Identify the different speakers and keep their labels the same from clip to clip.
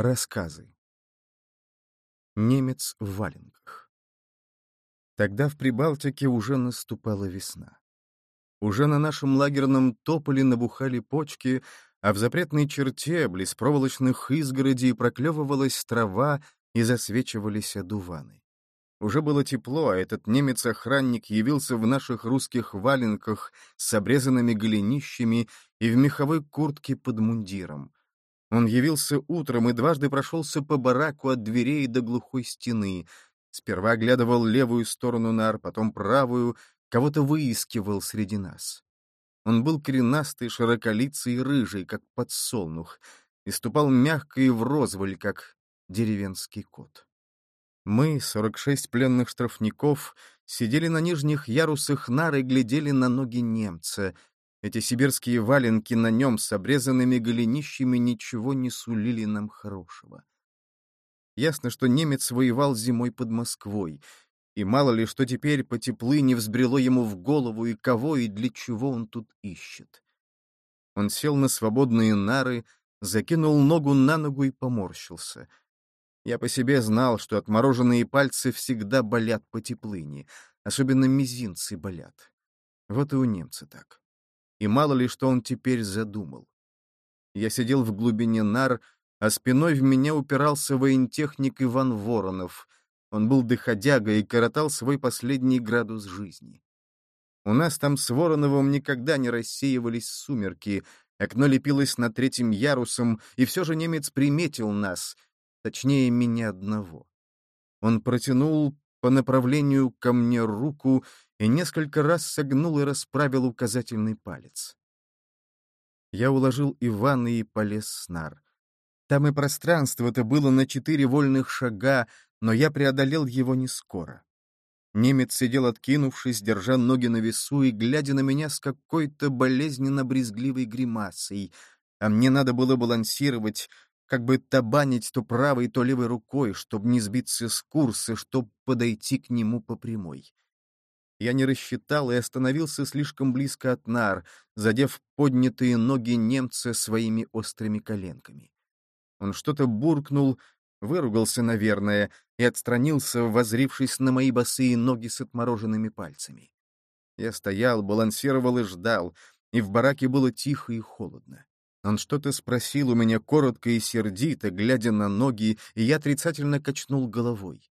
Speaker 1: Рассказы. Немец в валенках. Тогда в Прибалтике уже наступала весна. Уже на нашем лагерном тополе набухали почки, а в запретной черте близ проволочных изгородей проклевывалась трава и засвечивались одуваны. Уже было тепло, а этот немец-охранник явился в наших русских валенках с обрезанными голенищами и в меховой куртке под мундиром — он явился утром и дважды прошелся по бараку от дверей до глухой стены. Сперва оглядывал левую сторону нар, потом правую, кого-то выискивал среди нас. Он был коренастый, широколицый и рыжий, как подсолнух, и ступал мягко и врозволь, как деревенский кот. Мы, сорок шесть пленных штрафников, сидели на нижних ярусах нар и глядели на ноги немца, эти сибирские валенки на нем с обрезанными голенищами ничего не сулили нам хорошего. Ясно, что немец воевал зимой под Москвой, и мало ли, что теперь по теплыне взбрело ему в голову, и кого, и для чего он тут ищет. Он сел на свободные нары, закинул ногу на ногу и поморщился. Я по себе знал, что отмороженные пальцы всегда болят по теплыне, особенно мизинцы болят. Вот и у немца так и мало ли что он теперь задумал. Я сидел в глубине нар, а спиной в меня упирался воентехник Иван Воронов. Он был доходяга и коротал свой последний градус жизни. У нас там с Вороновым никогда не рассеивались сумерки, окно лепилось над третьим ярусом, и все же немец приметил нас, точнее, меня одного. Он протянул по направлению ко мне руку и несколько раз согнул и расправил указательный палец. Я уложил Ивана и полез с нар. Там и пространство-то было на четыре вольных шага, но я преодолел его не скоро. Немец сидел откинувшись, держа ноги на весу и глядя на меня с какой-то болезненно-брезгливой гримасой, а мне надо было балансировать, как бы табанить то правой, то левой рукой, чтобы не сбиться с курса, чтобы подойти к нему по прямой. Я не рассчитал и остановился слишком близко от нар, задев поднятые ноги немца своими острыми коленками. Он что-то буркнул, выругался, наверное, и отстранился, возрившись на мои босые ноги с отмороженными пальцами. Я стоял, балансировал и ждал, и в бараке было тихо и холодно. Он что-то спросил у меня коротко и сердито, глядя на ноги, и я отрицательно качнул головой.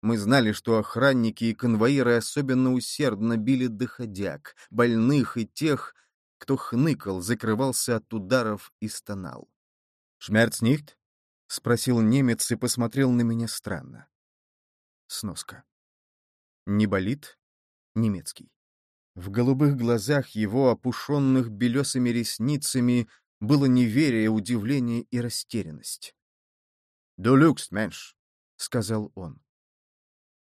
Speaker 1: Мы знали, что охранники и конвоиры особенно усердно били доходяг, больных и тех, кто хныкал, закрывался от ударов и стонал. «Шмерц нихт?» — спросил немец и посмотрел на меня странно. Сноска. «Не болит?» — немецкий. В голубых глазах его, опушенных белесыми ресницами, было неверие, удивление и растерянность. «Du lügst, менш», — сказал он.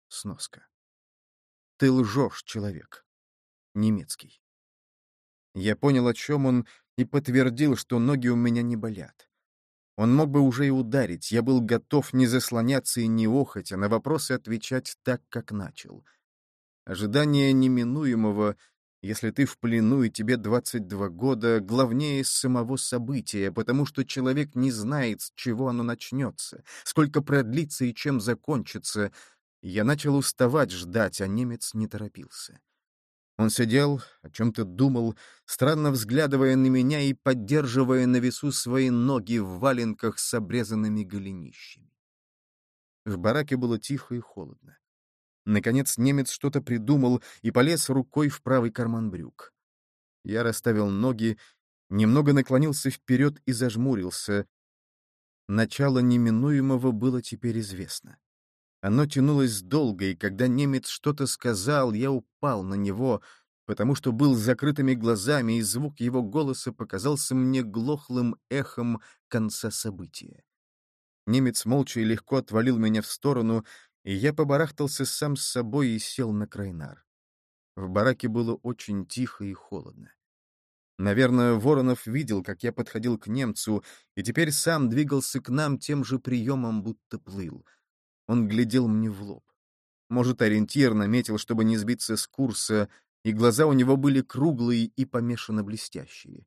Speaker 1: Сноска. «Ты лжешь, человек». Немецкий. Я понял, о чем он, и подтвердил, что ноги у меня не болят. Он мог бы уже и ударить, я был готов не заслоняться и не охоть, а на вопросы отвечать так, как начал. Ожидание неминуемого, если ты в плену и тебе 22 года, главнее самого события, потому что человек не знает, с чего оно начнется, сколько продлится и чем закончится, я начал уставать ждать, а немец не торопился. Он сидел, о чем-то думал, странно взглядывая на меня и поддерживая на весу свои ноги в валенках с обрезанными голенищами. В бараке было тихо и холодно. Наконец немец что-то придумал и полез рукой в правый карман брюк. Я расставил ноги, немного наклонился вперед и зажмурился. Начало неминуемого было теперь известно. Оно тянулось долго, и когда немец что-то сказал, я упал на него, потому что был с закрытыми глазами, и звук его голоса показался мне глохлым эхом конца события. Немец молча и легко отвалил меня в сторону, и я побарахтался сам с собой и сел на крайнар. В бараке было очень тихо и холодно. Наверное, Воронов видел, как я подходил к немцу, и теперь сам двигался к нам тем же приемом, будто плыл — он глядел мне в лоб. Может, ориентир наметил, чтобы не сбиться с курса, и глаза у него были круглые и помешанно блестящие.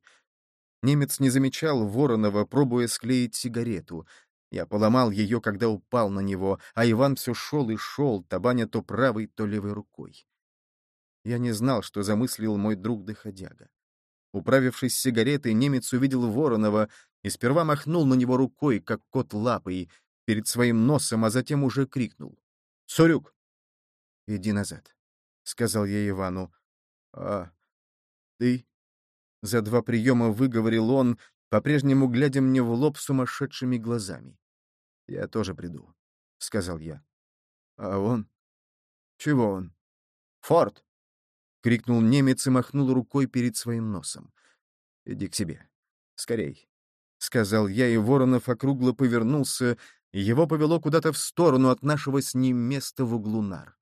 Speaker 1: Немец не замечал Воронова, пробуя склеить сигарету. Я поломал ее, когда упал на него, а Иван все шел и шел, табаня то правой, то левой рукой. Я не знал, что замыслил мой друг-доходяга. Управившись с сигаретой, немец увидел Воронова и сперва махнул на него рукой, как кот лапой, перед своим носом, а затем уже крикнул. «Сурюк!» «Иди назад», — сказал я Ивану. «А ты?» За два приема выговорил он, по-прежнему глядя мне в лоб сумасшедшими глазами. «Я тоже приду», — сказал я. «А он? Чего он?» «Форд!» — крикнул немец и махнул рукой перед своим носом. «Иди к себе. Скорей», — сказал я, и Воронов округло повернулся, его повело куда-то в сторону от нашего с ним места в углу нар.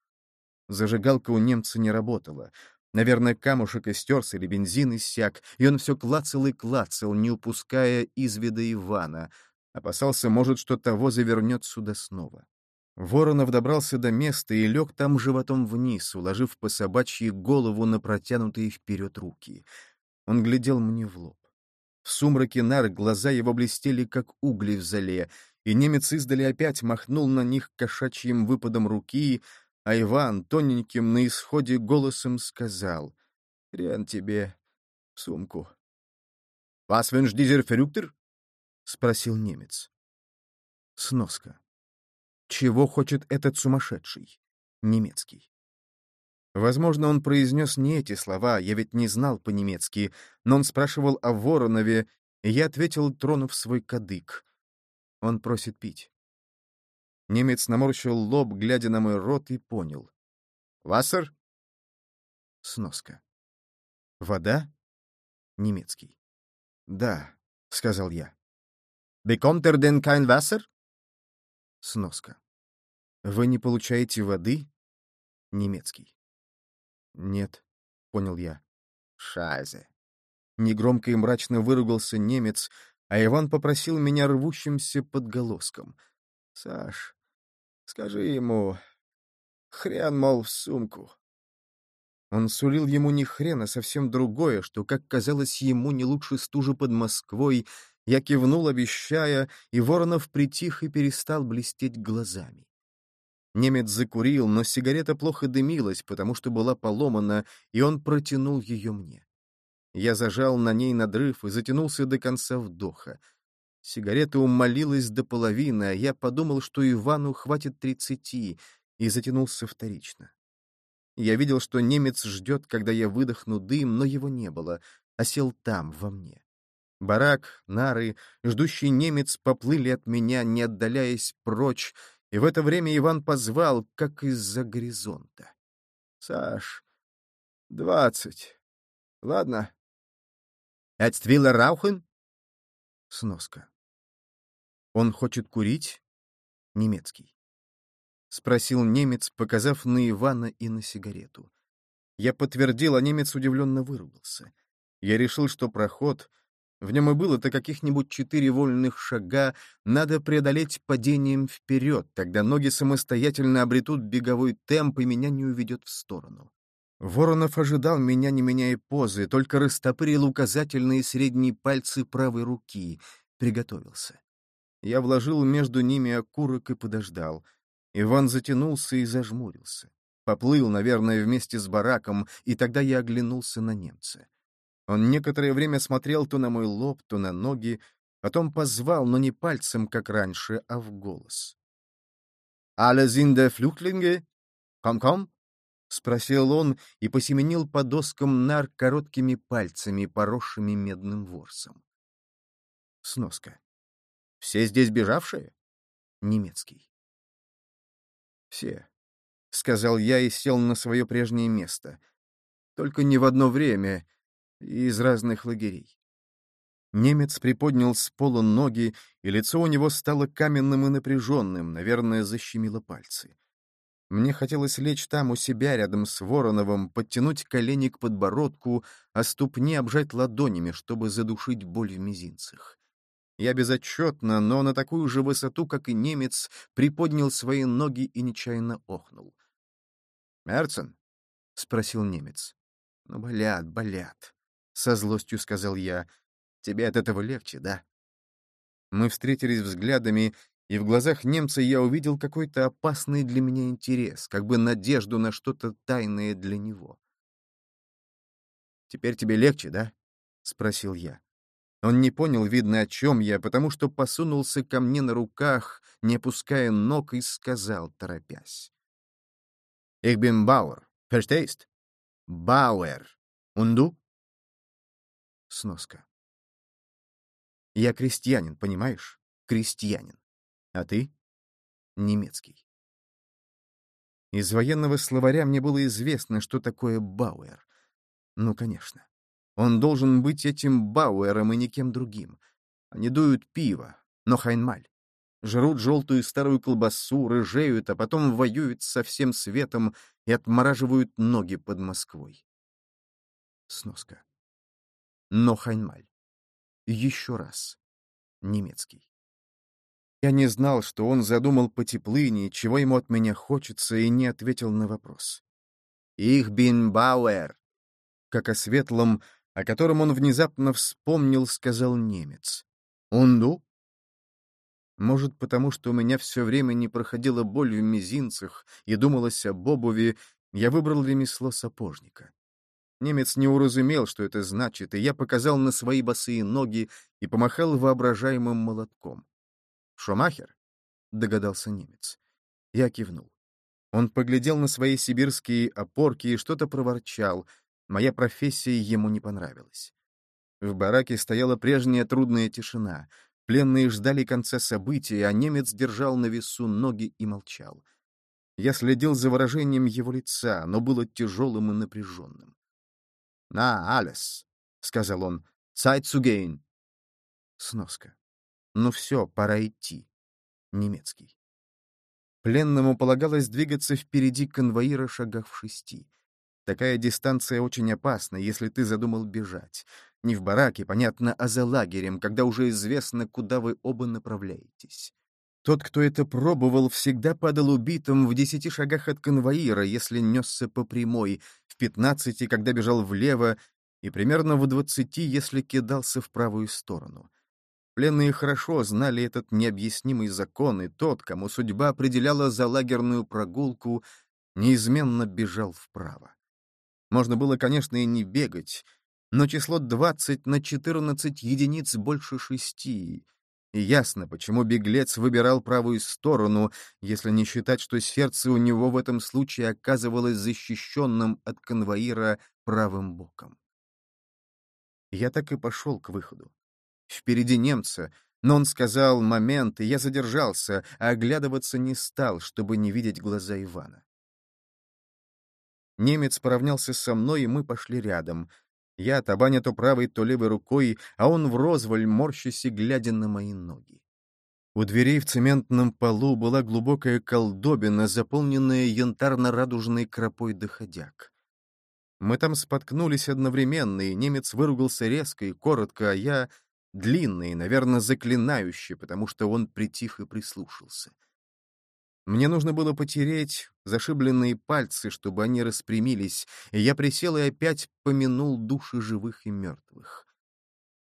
Speaker 1: Зажигалка у немца не работала. Наверное, камушек истерся или бензин иссяк, и он все клацал и клацал, не упуская из вида Ивана. Опасался, может, что того завернет сюда снова. Воронов добрался до места и лег там животом вниз, уложив по собачьи голову на протянутые вперед руки. Он глядел мне в лоб. В сумраке нар глаза его блестели, как угли в зале, и немец издали опять махнул на них кошачьим выпадом руки, а Иван тоненьким на исходе голосом сказал «Хрен тебе в сумку». «Was wünscht dieser Verrückter?» — спросил немец. Сноска. «Чего хочет этот сумасшедший?» Немецкий. Возможно, он произнес не эти слова, я ведь не знал по-немецки, но он спрашивал о Воронове, и я ответил, тронув свой кадык. Он просит пить. Немец наморщил лоб, глядя на мой рот, и понял. «Вассер?» Сноска. «Вода?» Немецкий. «Да», — сказал я. «Bekommt er denn kein Wasser?» Сноска. «Вы не получаете воды?» Немецкий. «Нет», — понял я. «Шайзе». Негромко и мрачно выругался немец, а Иван попросил меня рвущимся подголоском. «Саш, скажи ему, хрен, мол, в сумку». Он сулил ему не хрен, а совсем другое, что, как казалось ему, не лучше стужи под Москвой. Я кивнул, обещая, и Воронов притих и перестал блестеть глазами. Немец закурил, но сигарета плохо дымилась, потому что была поломана, и он протянул ее мне. Я зажал на ней надрыв и затянулся до конца вдоха. Сигарета умолилась до половины, а я подумал, что Ивану хватит тридцати, и затянулся вторично. Я видел, что немец ждет, когда я выдохну дым, но его не было, а сел там, во мне. Барак, нары, ждущий немец поплыли от меня, не отдаляясь прочь, и в это время Иван позвал, как из-за горизонта. — Саш, двадцать. Ладно, Эцтвилла Раухен? Сноска. Он хочет курить? Немецкий. Спросил немец, показав на Ивана и на сигарету. Я подтвердил, а немец удивленно выругался. Я решил, что проход, в нем и было-то каких-нибудь четыре вольных шага, надо преодолеть падением вперед, тогда ноги самостоятельно обретут беговой темп и меня не уведет в сторону. Воронов ожидал меня, не меняя позы, только растопырил указательные и средние пальцы правой руки. Приготовился. Я вложил между ними окурок и подождал. Иван затянулся и зажмурился. Поплыл, наверное, вместе с бараком, и тогда я оглянулся на немца. Он некоторое время смотрел то на мой лоб, то на ноги, потом позвал, но не пальцем, как раньше, а в голос. «Alle sind der Flüchtlinge? Komm, — спросил он и посеменил по доскам нар короткими пальцами, поросшими медным ворсом. Сноска. «Все здесь бежавшие?» Немецкий. «Все», — сказал я и сел на свое прежнее место. «Только не в одно время, из разных лагерей». Немец приподнял с пола ноги, и лицо у него стало каменным и напряженным, наверное, защемило пальцы. Мне хотелось лечь там у себя, рядом с Вороновым, подтянуть колени к подбородку, а ступни обжать ладонями, чтобы задушить боль в мизинцах. Я безотчетно, но на такую же высоту, как и немец, приподнял свои ноги и нечаянно охнул. «Мерцен?» — спросил немец. «Ну, болят, болят», — со злостью сказал я. «Тебе от этого легче, да?» Мы встретились взглядами, и в глазах немца я увидел какой-то опасный для меня интерес, как бы надежду на что-то тайное для него. «Теперь тебе легче, да?» — спросил я. Он не понял, видно, о чем я, потому что посунулся ко мне на руках, не опуская ног, и сказал, торопясь. «Ich bin Bauer. Verstehst? Bauer. Und du?» Сноска. «Я крестьянин, понимаешь? Крестьянин. А ты?» «Немецкий». Из военного словаря мне было известно, что такое Бауэр. Ну, конечно. Он должен быть этим Бауэром и никем другим. Они дуют пиво, но хайнмаль. Жрут желтую старую колбасу, рыжеют, а потом воюют со всем светом и отмораживают ноги под Москвой. Сноска. Но хайнмаль. Еще раз. Немецкий. Я не знал, что он задумал потеплыни, чего ему от меня хочется, и не ответил на вопрос. «Их бин Бауэр», как о светлом, о котором он внезапно вспомнил, сказал немец. «Унду?» Может, потому что у меня все время не проходила боль в мизинцах и думалось об обуви, я выбрал ремесло сапожника. Немец не уразумел, что это значит, и я показал на свои босые ноги и помахал воображаемым молотком. «Шумахер?» — догадался немец. Я кивнул. Он поглядел на свои сибирские опорки и что-то проворчал — Моя профессия ему не понравилась. В бараке стояла прежняя трудная тишина. Пленные ждали конца события, а немец держал на весу ноги и молчал. Я следил за выражением его лица, но было тяжелым и напряженным. «На, Алес», — сказал он, — «Zeit zu gehen». Сноска. «Ну все, пора идти». Немецкий. Пленному полагалось двигаться впереди конвоира шагах в шести. Такая дистанция очень опасна, если ты задумал бежать. Не в бараке, понятно, а за лагерем, когда уже известно, куда вы оба направляетесь. Тот, кто это пробовал, всегда падал убитым в десяти шагах от конвоира, если несся по прямой, в пятнадцати, когда бежал влево, и примерно в двадцати, если кидался в правую сторону. Пленные хорошо знали этот необъяснимый закон, и тот, кому судьба определяла за лагерную прогулку, неизменно бежал вправо. Можно было, конечно, и не бегать, но число 20 на 14 единиц больше шести. И ясно, почему беглец выбирал правую сторону, если не считать, что сердце у него в этом случае оказывалось защищенным от конвоира правым боком. Я так и пошел к выходу. Впереди немца, но он сказал «момент», и я задержался, а оглядываться не стал, чтобы не видеть глаза Ивана. Немец поравнялся со мной, и мы пошли рядом. Я табаня то правой, то левой рукой, а он в розваль, морщась и глядя на мои ноги. У дверей в цементном полу была глубокая колдобина, заполненная янтарно-радужной кропой доходяк. Мы там споткнулись одновременно, и немец выругался резко и коротко, а я — длинный, наверное, заклинающий, потому что он притих и прислушался. Мне нужно было потереть зашибленные пальцы, чтобы они распрямились, и я присел и опять помянул души живых и мертвых.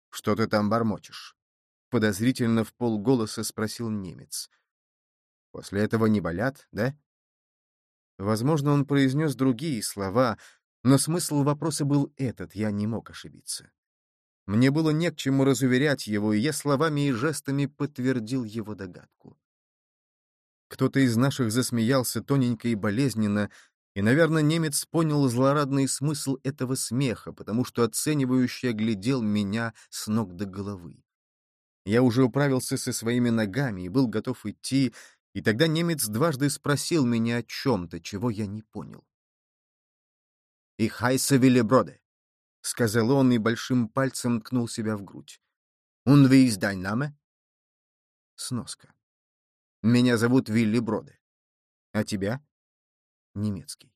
Speaker 1: «Что ты там бормочешь?» — подозрительно в полголоса спросил немец. «После этого не болят, да?» Возможно, он произнес другие слова, но смысл вопроса был этот, я не мог ошибиться. Мне было не к чему разуверять его, и я словами и жестами подтвердил его догадку. Кто-то из наших засмеялся тоненько и болезненно, и, наверное, немец понял злорадный смысл этого смеха, потому что оценивающе глядел меня с ног до головы. Я уже управился со своими ногами и был готов идти, и тогда немец дважды спросил меня о чем-то, чего я не понял. «И хайса Виллеброде», — сказал он и большим пальцем ткнул себя в грудь. «Он ви из Дайнаме?» Сноска. Меня зовут Вилли Броде. А тебя? Немецкий.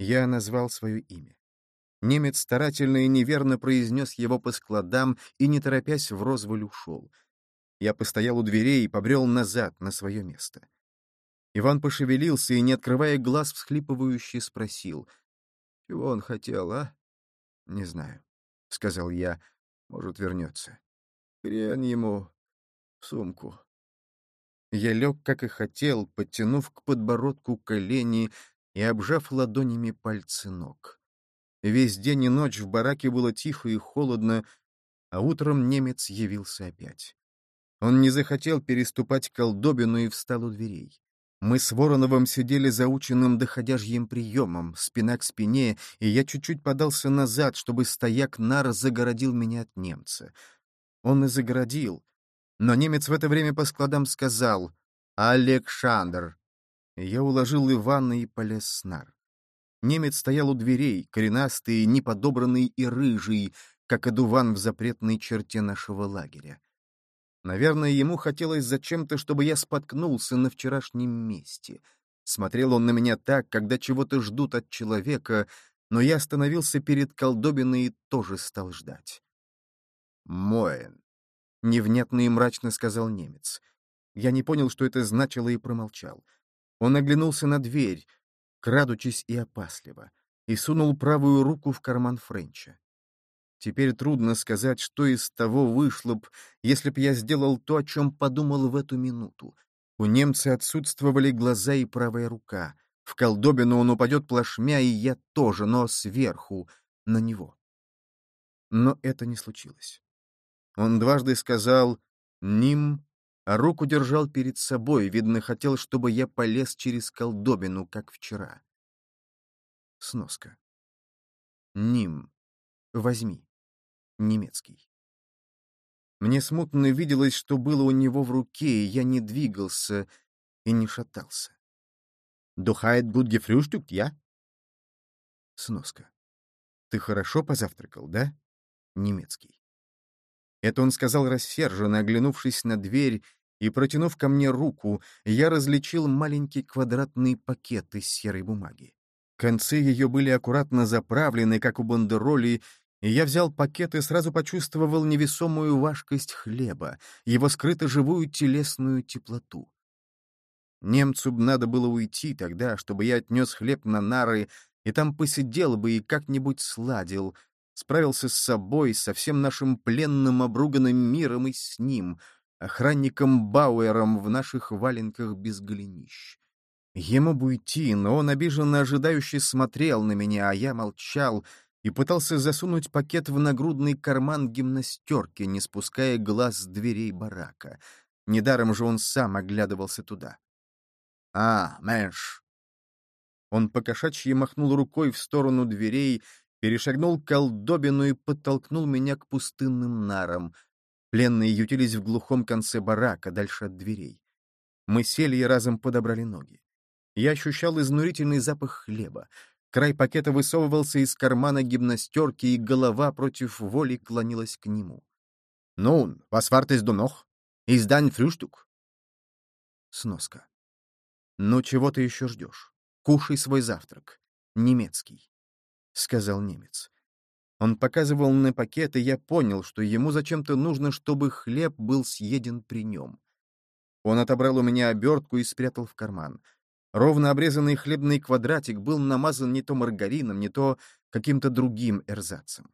Speaker 1: Я назвал свое имя. Немец старательно и неверно произнес его по складам и, не торопясь, в розваль ушел. Я постоял у дверей и побрел назад, на свое место. Иван пошевелился и, не открывая глаз, всхлипывающе спросил. — Чего он хотел, а? — Не знаю, — сказал я. — Может, вернется. Хрен ему в сумку. Я лег, как и хотел, подтянув к подбородку колени и обжав ладонями пальцы ног. Весь день и ночь в бараке было тихо и холодно, а утром немец явился опять. Он не захотел переступать колдобину и встал у дверей. Мы с Вороновым сидели заученным доходяжьим приемом, спина к спине, и я чуть-чуть подался назад, чтобы стояк нар загородил меня от немца. Он и загородил. Но немец в это время по складам сказал «Александр». Я уложил Ивана и полез с нар. Немец стоял у дверей, коренастый, неподобранный и рыжий, как одуван в запретной черте нашего лагеря. Наверное, ему хотелось зачем-то, чтобы я споткнулся на вчерашнем месте. Смотрел он на меня так, когда чего-то ждут от человека, но я остановился перед колдобиной и тоже стал ждать. «Моэн», — невнятно и мрачно сказал немец. Я не понял, что это значило, и промолчал. Он оглянулся на дверь, крадучись и опасливо, и сунул правую руку в карман Френча. Теперь трудно сказать, что из того вышло б, если б я сделал то, о чем подумал в эту минуту. У немца отсутствовали глаза и правая рука. В колдобину он упадет плашмя, и я тоже, но сверху, на него. Но это не случилось. Он дважды сказал «Ним», а руку держал перед собой, видно, хотел, чтобы я полез через колдобину, как вчера. Сноска. Ним. Возьми немецкий. Мне смутно виделось, что было у него в руке, и я не двигался и не шатался. «Духает gut gefrühstückt, я?» Сноска. «Ты хорошо позавтракал, да?» Немецкий. Это он сказал рассерженно, оглянувшись на дверь и протянув ко мне руку, я различил маленький квадратный пакет из серой бумаги. Концы ее были аккуратно заправлены, как у бандероли, и я взял пакет и сразу почувствовал невесомую важкость хлеба, его скрыто живую телесную теплоту. Немцу б надо было уйти тогда, чтобы я отнес хлеб на нары и там посидел бы и как-нибудь сладил, справился с собой, со всем нашим пленным обруганным миром и с ним, охранником Бауэром в наших валенках без голенищ. Ему бы уйти, но он обиженно ожидающе смотрел на меня, а я молчал — и пытался засунуть пакет в нагрудный карман гимнастерки, не спуская глаз с дверей барака. Недаром же он сам оглядывался туда. «А, Мэш!» Он покошачьи махнул рукой в сторону дверей, перешагнул колдобину и подтолкнул меня к пустынным нарам. Пленные ютились в глухом конце барака, дальше от дверей. Мы сели и разом подобрали ноги. Я ощущал изнурительный запах хлеба. Край пакета высовывался из кармана гимнастерки, и голова против воли клонилась к нему. «Нун, du noch? Ist dein Frühstück?» Сноска. «Ну, чего ты еще ждешь? Кушай свой завтрак. Немецкий», — сказал немец. Он показывал на пакет, и я понял, что ему зачем-то нужно, чтобы хлеб был съеден при нем. Он отобрал у меня обертку и спрятал в карман — Ровно обрезанный хлебный квадратик был намазан не то маргарином, не то каким-то другим эрзацем.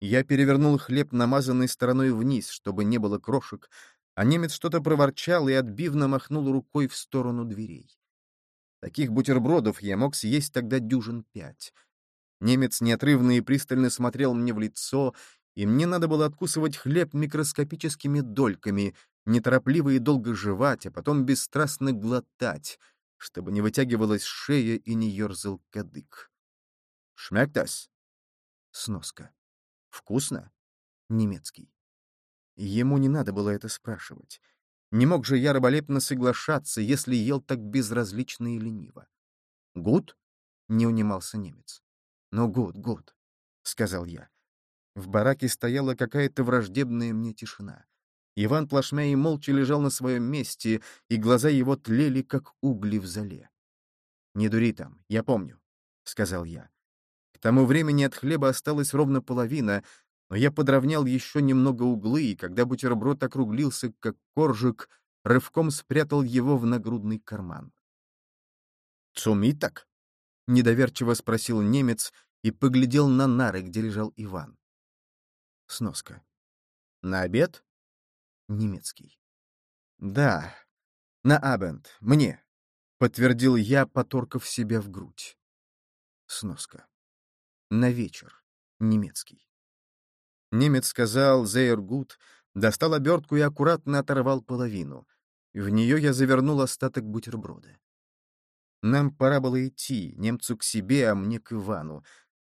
Speaker 1: Я перевернул хлеб, намазанный стороной вниз, чтобы не было крошек, а немец что-то проворчал и отбивно махнул рукой в сторону дверей. Таких бутербродов я мог съесть тогда дюжин пять. Немец неотрывно и пристально смотрел мне в лицо, и мне надо было откусывать хлеб микроскопическими дольками, неторопливо и долго жевать, а потом бесстрастно глотать — чтобы не вытягивалась шея и не ерзал кадык. «Schmeckt das?» Сноска. «Вкусно?» Немецкий. Ему не надо было это спрашивать. Не мог же я раболепно соглашаться, если ел так безразлично и лениво. «Gut?» — не унимался немец. «Ну, gut, gut», — сказал я. В бараке стояла какая-то враждебная мне тишина. Иван плашмя и молча лежал на своем месте, и глаза его тлели, как угли в зале. «Не дури там, я помню», — сказал я. К тому времени от хлеба осталась ровно половина, но я подровнял еще немного углы, и когда бутерброд округлился, как коржик, рывком спрятал его в нагрудный карман. «Цумитак?» — недоверчиво спросил немец и поглядел на нары, где лежал Иван. Сноска. «На обед?» немецкий. Да, «На Абенд, мне», — подтвердил я, поторкав себя в грудь. Сноска. «На вечер. Немецкий». Немец сказал «Зейргут», достал обертку и аккуратно оторвал половину. В нее я завернул остаток бутерброда. Нам пора было идти, немцу к себе, а мне к Ивану.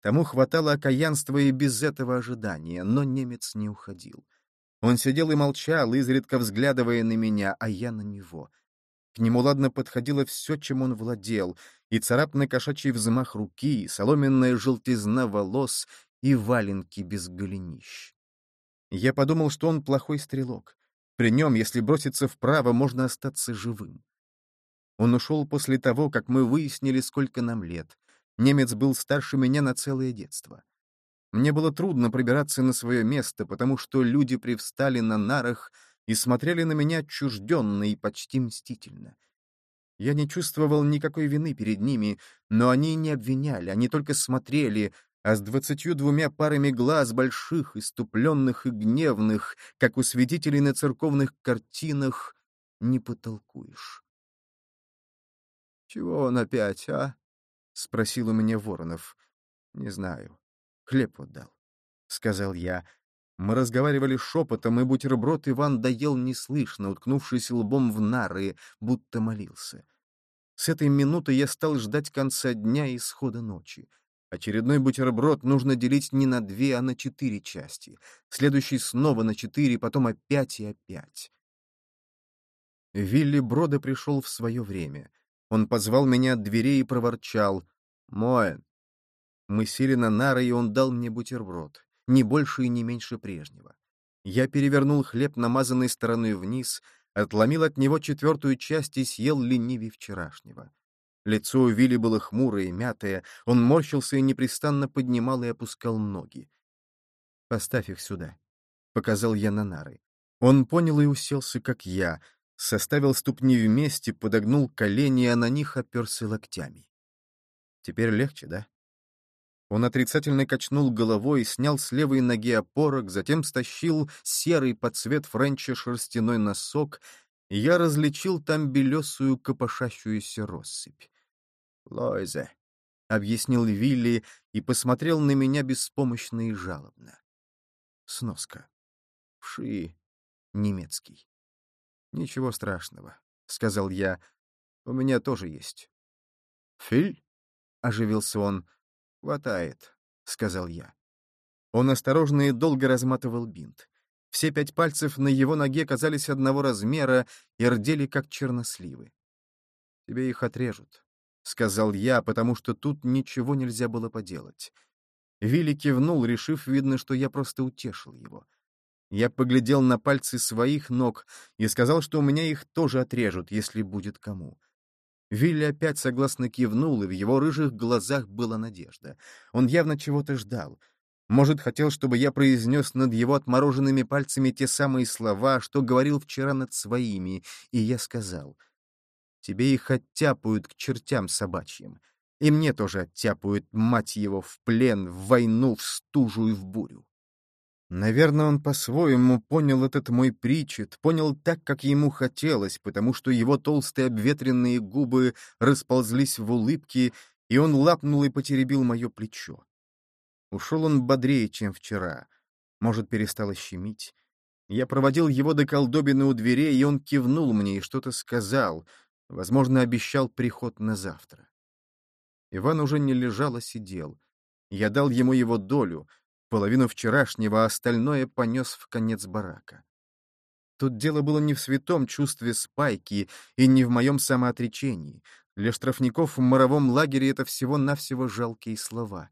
Speaker 1: Тому хватало окаянства и без этого ожидания, но немец не уходил. Он сидел и молчал, изредка взглядывая на меня, а я на него. К нему ладно подходило все, чем он владел, и царапный кошачий взмах руки, соломенная желтизна волос, и валенки без голенищ. Я подумал, что он плохой стрелок. При нем, если броситься вправо, можно остаться живым. Он ушел после того, как мы выяснили, сколько нам лет. Немец был старше меня на целое детство. Мне было трудно пробираться на свое место, потому что люди привстали на нарах и смотрели на меня отчужденно и почти мстительно. Я не чувствовал никакой вины перед ними, но они не обвиняли, они только смотрели, а с двадцатью двумя парами глаз больших, иступленных и гневных, как у свидетелей на церковных картинах, не потолкуешь. «Чего он опять, а?» — спросил у меня Воронов. «Не знаю. Хлеб отдал», — сказал я. Мы разговаривали шепотом, и бутерброд Иван доел неслышно, уткнувшись лбом в нары, будто молился. С этой минуты я стал ждать конца дня и исхода ночи. Очередной бутерброд нужно делить не на две, а на четыре части. Следующий снова на четыре, потом опять и опять. Вилли Брода пришел в свое время — он позвал меня от дверей и проворчал. «Моэн». Мы сели на нары, и он дал мне бутерброд. Не больше и не меньше прежнего. Я перевернул хлеб, намазанный стороной вниз, отломил от него четвертую часть и съел ленивей вчерашнего. Лицо у Вилли было хмурое, мятое, он морщился и непрестанно поднимал и опускал ноги. «Поставь их сюда», — показал я на нары. Он понял и уселся, как я, составил ступни вместе, подогнул колени, а на них оперся локтями. Теперь легче, да? Он отрицательно качнул головой, снял с левой ноги опорок, затем стащил серый под цвет френча шерстяной носок, и я различил там белесую копошащуюся россыпь. «Лойзе», — объяснил Вилли и посмотрел на меня беспомощно и жалобно. Сноска. Вши. Немецкий. «Ничего страшного», — сказал я. «У меня тоже есть». «Филь?» — оживился он. «Хватает», — сказал я. Он осторожно и долго разматывал бинт. Все пять пальцев на его ноге казались одного размера и рдели, как черносливы. «Тебе их отрежут», — сказал я, потому что тут ничего нельзя было поделать. Вилли кивнул, решив, видно, что я просто утешил его. Я поглядел на пальцы своих ног и сказал, что у меня их тоже отрежут, если будет кому. Вилли опять согласно кивнул, и в его рыжих глазах была надежда. Он явно чего-то ждал. Может, хотел, чтобы я произнес над его отмороженными пальцами те самые слова, что говорил вчера над своими, и я сказал, «Тебе их оттяпают к чертям собачьим, и мне тоже оттяпают, мать его, в плен, в войну, в стужу и в бурю». Наверное, он по-своему понял этот мой причет, понял так, как ему хотелось, потому что его толстые обветренные губы расползлись в улыбки, и он лапнул и потеребил мое плечо. Ушел он бодрее, чем вчера. Может, перестало щемить. Я проводил его до колдобины у дверей, и он кивнул мне и что-то сказал, возможно, обещал приход на завтра. Иван уже не лежал, а сидел. Я дал ему его долю — половину вчерашнего, а остальное понес в конец барака. Тут дело было не в святом чувстве спайки и не в моем самоотречении. Для штрафников в моровом лагере это всего-навсего жалкие слова.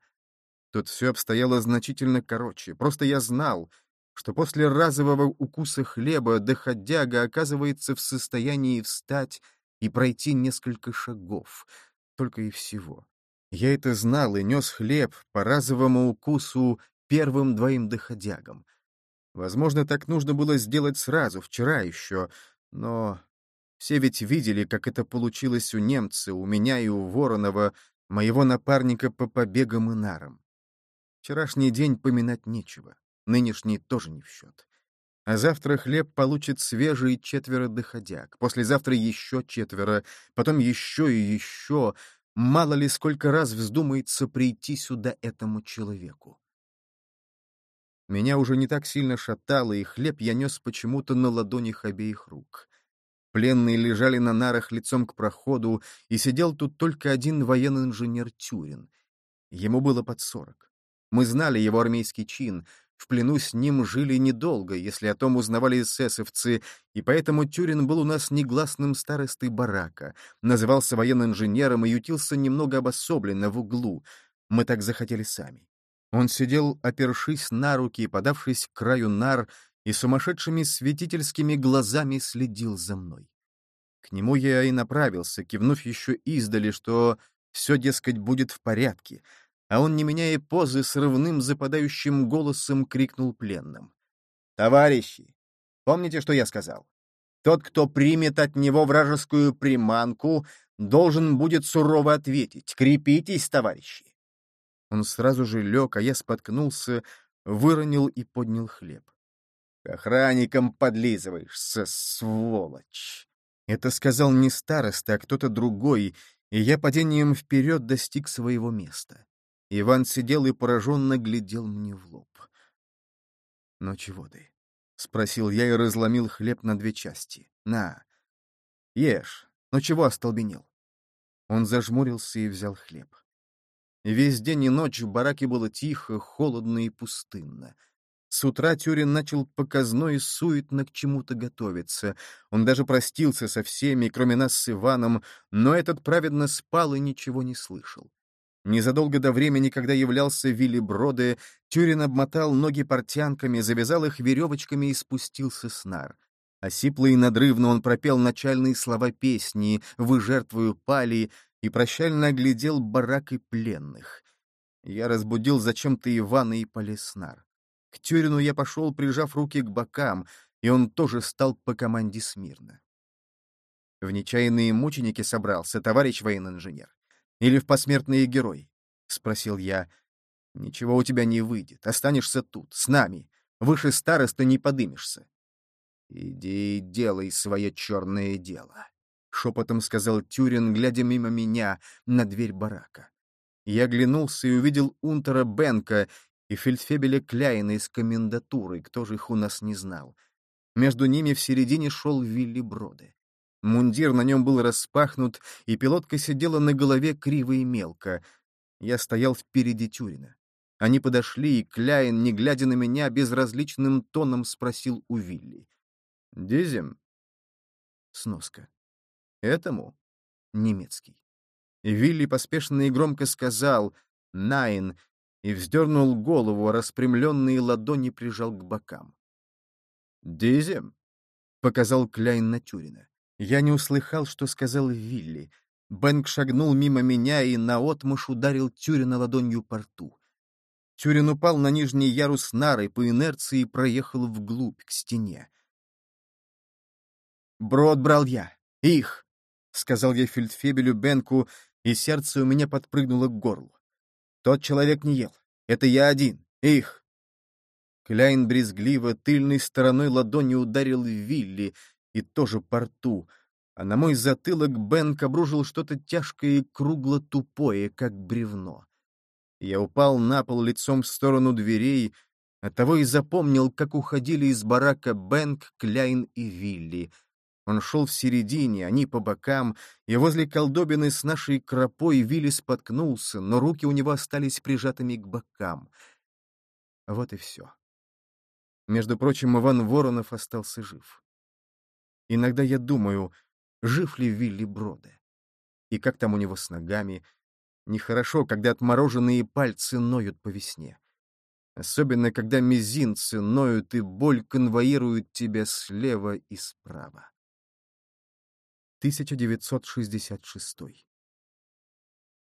Speaker 1: Тут все обстояло значительно короче. Просто я знал, что после разового укуса хлеба доходяга оказывается в состоянии встать и пройти несколько шагов. Только и всего. Я это знал и нес хлеб по разовому укусу первым двоим доходягам. Возможно, так нужно было сделать сразу, вчера еще, но все ведь видели, как это получилось у немца, у меня и у Воронова, моего напарника по побегам и нарам. Вчерашний день поминать нечего, нынешний тоже не в счет. А завтра хлеб получит свежий четверо доходяг, послезавтра еще четверо, потом еще и еще. Мало ли сколько раз вздумается прийти сюда этому человеку. Меня уже не так сильно шатало, и хлеб я нес почему-то на ладонях обеих рук. Пленные лежали на нарах лицом к проходу, и сидел тут только один военный инженер Тюрин. Ему было под сорок. Мы знали его армейский чин, в плену с ним жили недолго, если о том узнавали эсэсовцы, и поэтому Тюрин был у нас негласным старостой барака, назывался военным инженером и ютился немного обособленно в углу. Мы так захотели сами. Он сидел, опершись на руки и подавшись к краю нар, и сумасшедшими светительскими глазами следил за мной. К нему я и направился, кивнув еще издали, что все, дескать, будет в порядке, а он, не меняя позы, срывным западающим голосом крикнул пленным. «Товарищи, помните, что я сказал? Тот, кто примет от него вражескую приманку, должен будет сурово ответить. Крепитесь, товарищи!» Он сразу же лег, а я споткнулся, выронил и поднял хлеб. — К охранникам подлизываешься, сволочь! Это сказал не староста, а кто-то другой, и я падением вперед достиг своего места. Иван сидел и пораженно глядел мне в лоб. — Ну чего ты? — спросил я и разломил хлеб на две части. — На, ешь. Ну чего остолбенел? Он зажмурился и взял хлеб. Весь день и ночь в бараке было тихо, холодно и пустынно. С утра Тюрин начал показно и суетно к чему-то готовиться. Он даже простился со всеми, кроме нас с Иваном, но этот праведно спал и ничего не слышал. Незадолго до времени, когда являлся Вилли Броде, Тюрин обмотал ноги портянками, завязал их веревочками и спустился с нар. Осипло и надрывно он пропел начальные слова песни «Вы жертвую пали», и прощально оглядел барак и пленных. Я разбудил зачем-то Ивана и полез нар. К Тюрину я пошел, прижав руки к бокам, и он тоже стал по команде смирно. В нечаянные мученики собрался, товарищ военный инженер. Или в посмертные герои? — спросил я. — Ничего у тебя не выйдет. Останешься тут, с нами. Выше староста не подымешься. — Иди и делай свое черное дело. — шепотом сказал Тюрин, глядя мимо меня на дверь барака. Я оглянулся и увидел Унтера Бенка и фельдфебеля Кляйна из комендатуры, кто же их у нас не знал. Между ними в середине шел Вилли Броде. Мундир на нем был распахнут, и пилотка сидела на голове криво и мелко. Я стоял впереди Тюрина. Они подошли, и Кляйн, не глядя на меня, безразличным тоном спросил у Вилли. «Дизем?» Сноска. Этому — немецкий. И Вилли поспешно и громко сказал «Найн» и вздернул голову, а распрямленные ладони прижал к бокам. «Дизем?» — показал Кляйн на Тюрина. Я не услыхал, что сказал Вилли. Бэнк шагнул мимо меня и наотмашь ударил Тюрина ладонью по рту. Тюрин упал на нижний ярус нары, по инерции проехал вглубь, к стене. Брод брал я. Их. — сказал я фельдфебелю Бенку, и сердце у меня подпрыгнуло к горлу. «Тот человек не ел. Это я один. Их!» Кляйн брезгливо тыльной стороной ладони ударил Вилли, и тоже по рту, а на мой затылок Бенк обрушил что-то тяжкое и кругло-тупое, как бревно. Я упал на пол лицом в сторону дверей, оттого и запомнил, как уходили из барака Бенк, Кляйн и Вилли — он шел в середине, они по бокам, и возле колдобины с нашей кропой Вилли споткнулся, но руки у него остались прижатыми к бокам. Вот и все. Между прочим, Иван Воронов остался жив. Иногда я думаю, жив ли Вилли Броде? И как там у него с ногами? Нехорошо, когда отмороженные пальцы ноют по весне. Особенно, когда мизинцы ноют и боль конвоирует тебя слева и справа. 1966